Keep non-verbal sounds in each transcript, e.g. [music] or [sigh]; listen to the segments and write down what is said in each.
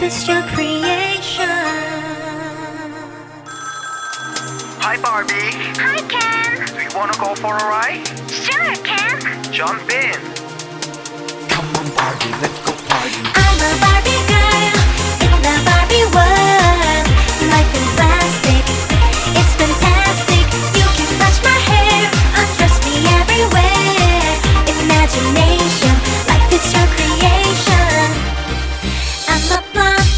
manifest your creation. Hi, Barbie. Hi, Ken. Do you want to go for a ride? Sure, Ken. Jump in. Come on, Barbie, let's go.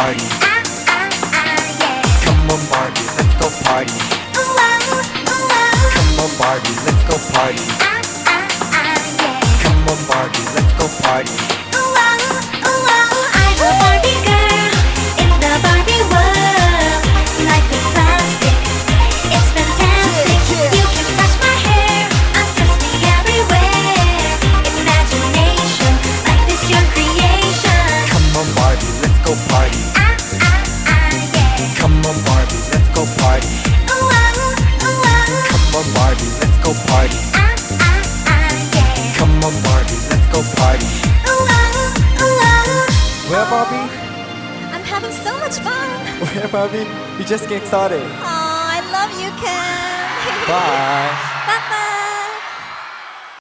party. Come on, Barbie, let's go party. Come on, Barbie, let's go party. Come on, Barbie, let's go party. Where, Barbie? [gasps] I'm having so much fun. [laughs] Where, Barbie? We just get started. Oh, I love you, Ken. Bye. [laughs] Bye. Bye.